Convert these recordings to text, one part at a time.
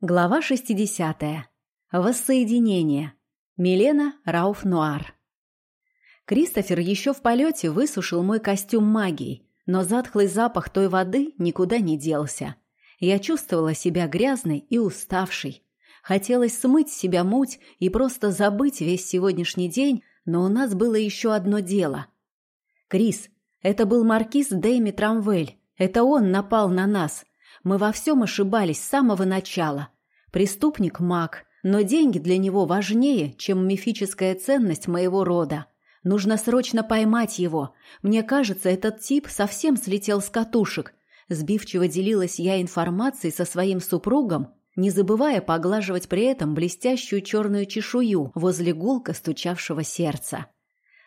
Глава 60. Воссоединение. Милена Рауф-Нуар. Кристофер еще в полете высушил мой костюм магией, но затхлый запах той воды никуда не делся. Я чувствовала себя грязной и уставшей. Хотелось смыть с себя муть и просто забыть весь сегодняшний день, но у нас было еще одно дело. «Крис, это был маркиз Дэйми Трамвель. Это он напал на нас. Мы во всем ошибались с самого начала. Преступник – маг, но деньги для него важнее, чем мифическая ценность моего рода. Нужно срочно поймать его. Мне кажется, этот тип совсем слетел с катушек. Сбивчиво делилась я информацией со своим супругом, не забывая поглаживать при этом блестящую черную чешую возле гулка стучавшего сердца.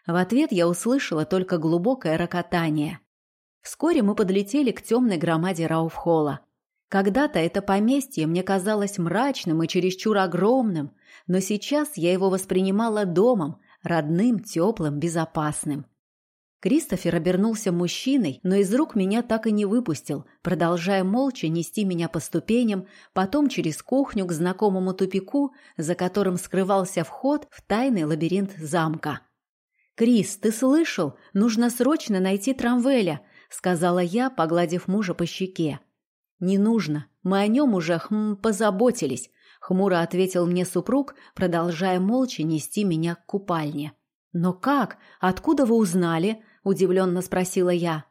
В ответ я услышала только глубокое рокотание. Вскоре мы подлетели к темной громаде Рауфхолла. Когда-то это поместье мне казалось мрачным и чересчур огромным, но сейчас я его воспринимала домом, родным, теплым, безопасным. Кристофер обернулся мужчиной, но из рук меня так и не выпустил, продолжая молча нести меня по ступеням, потом через кухню к знакомому тупику, за которым скрывался вход в тайный лабиринт замка. «Крис, ты слышал? Нужно срочно найти Трамвеля сказала я, погладив мужа по щеке. Не нужно, мы о нем уже хм, позаботились, хмуро ответил мне супруг, продолжая молча нести меня к купальне. Но как? Откуда вы узнали? удивленно спросила я.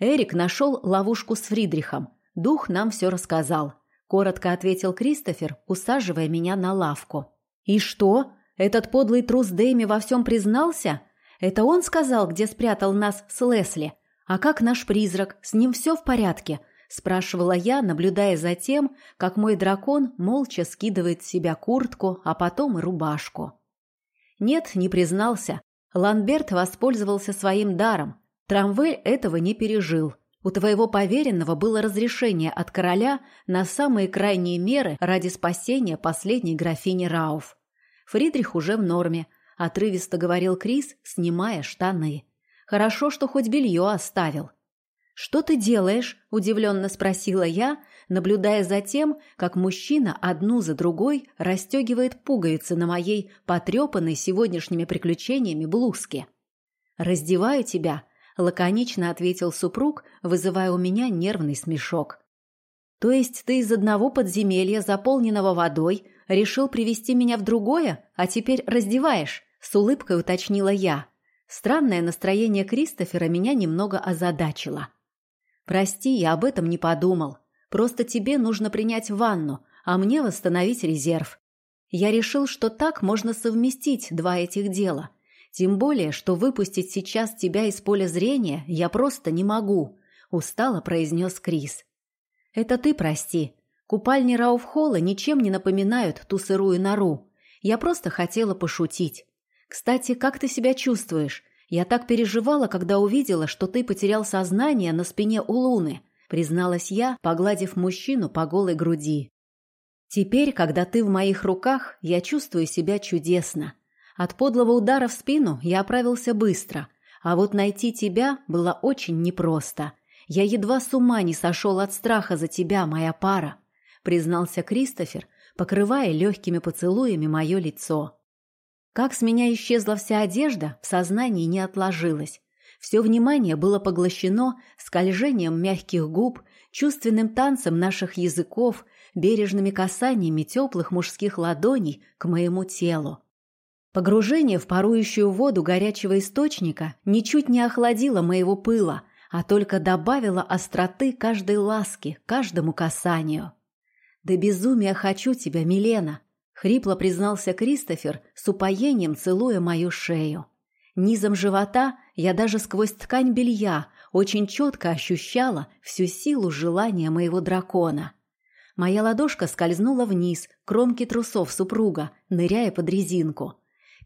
Эрик нашел ловушку с Фридрихом. Дух нам все рассказал, коротко ответил Кристофер, усаживая меня на лавку. И что? Этот подлый трус Дэми во всем признался? Это он сказал, где спрятал нас с Лесли? «А как наш призрак? С ним все в порядке?» – спрашивала я, наблюдая за тем, как мой дракон молча скидывает с себя куртку, а потом и рубашку. Нет, не признался. Ланберт воспользовался своим даром. Трамвель этого не пережил. У твоего поверенного было разрешение от короля на самые крайние меры ради спасения последней графини Рауф. Фридрих уже в норме, отрывисто говорил Крис, снимая штаны. Хорошо, что хоть белье оставил. «Что ты делаешь?» – удивленно спросила я, наблюдая за тем, как мужчина одну за другой расстегивает пуговицы на моей потрепанной сегодняшними приключениями блузке. «Раздеваю тебя», – лаконично ответил супруг, вызывая у меня нервный смешок. «То есть ты из одного подземелья, заполненного водой, решил привести меня в другое, а теперь раздеваешь?» – с улыбкой уточнила я. Странное настроение Кристофера меня немного озадачило. «Прости, я об этом не подумал. Просто тебе нужно принять ванну, а мне восстановить резерв. Я решил, что так можно совместить два этих дела. Тем более, что выпустить сейчас тебя из поля зрения я просто не могу», – устало произнес Крис. «Это ты прости. Купальни Рауфхолла ничем не напоминают ту сырую нору. Я просто хотела пошутить. «Кстати, как ты себя чувствуешь? Я так переживала, когда увидела, что ты потерял сознание на спине у Луны», призналась я, погладив мужчину по голой груди. «Теперь, когда ты в моих руках, я чувствую себя чудесно. От подлого удара в спину я оправился быстро, а вот найти тебя было очень непросто. Я едва с ума не сошел от страха за тебя, моя пара», признался Кристофер, покрывая легкими поцелуями мое лицо. Как с меня исчезла вся одежда, в сознании не отложилось. Все внимание было поглощено скольжением мягких губ, чувственным танцем наших языков, бережными касаниями теплых мужских ладоней к моему телу. Погружение в парующую воду горячего источника ничуть не охладило моего пыла, а только добавило остроты каждой ласки, каждому касанию. «Да безумия хочу тебя, Милена!» Хрипло признался Кристофер, с упоением целуя мою шею. Низом живота я даже сквозь ткань белья очень четко ощущала всю силу желания моего дракона. Моя ладошка скользнула вниз, кромки трусов супруга, ныряя под резинку.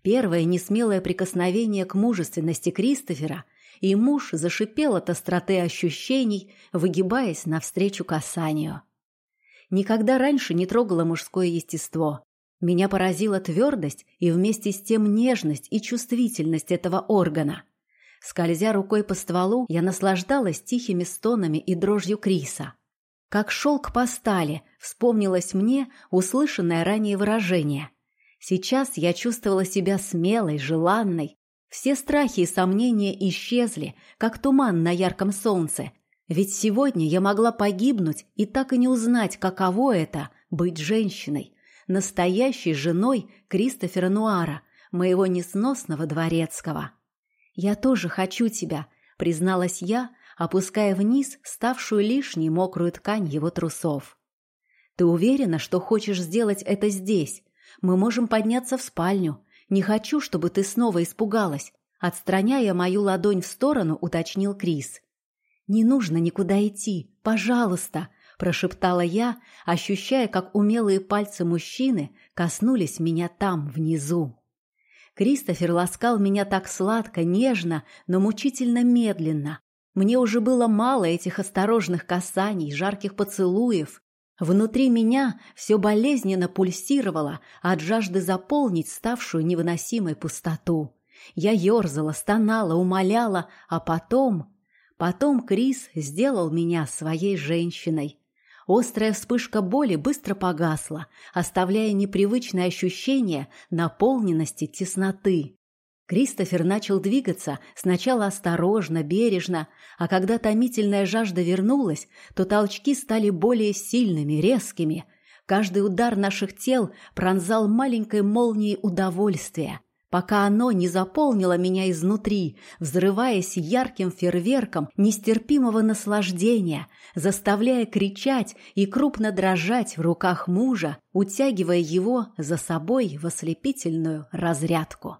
Первое несмелое прикосновение к мужественности Кристофера, и муж зашипел от остроты ощущений, выгибаясь навстречу касанию. Никогда раньше не трогала мужское естество. Меня поразила твердость и вместе с тем нежность и чувствительность этого органа. Скользя рукой по стволу, я наслаждалась тихими стонами и дрожью Криса. как шелк по стали, вспомнилось мне услышанное ранее выражение. Сейчас я чувствовала себя смелой, желанной. Все страхи и сомнения исчезли, как туман на ярком солнце. Ведь сегодня я могла погибнуть и так и не узнать, каково это — быть женщиной, настоящей женой Кристофера Нуара, моего несносного дворецкого. «Я тоже хочу тебя», — призналась я, опуская вниз ставшую лишней мокрую ткань его трусов. «Ты уверена, что хочешь сделать это здесь? Мы можем подняться в спальню. Не хочу, чтобы ты снова испугалась», — отстраняя мою ладонь в сторону, уточнил Крис. «Не нужно никуда идти, пожалуйста», — прошептала я, ощущая, как умелые пальцы мужчины коснулись меня там, внизу. Кристофер ласкал меня так сладко, нежно, но мучительно медленно. Мне уже было мало этих осторожных касаний, жарких поцелуев. Внутри меня все болезненно пульсировало от жажды заполнить ставшую невыносимой пустоту. Я ерзала, стонала, умоляла, а потом... Потом Крис сделал меня своей женщиной. Острая вспышка боли быстро погасла, оставляя непривычное ощущение наполненности тесноты. Кристофер начал двигаться сначала осторожно, бережно, а когда томительная жажда вернулась, то толчки стали более сильными, резкими. Каждый удар наших тел пронзал маленькой молнией удовольствия, пока оно не заполнило меня изнутри, взрываясь ярким фейерверком нестерпимого наслаждения, заставляя кричать и крупно дрожать в руках мужа, утягивая его за собой в ослепительную разрядку.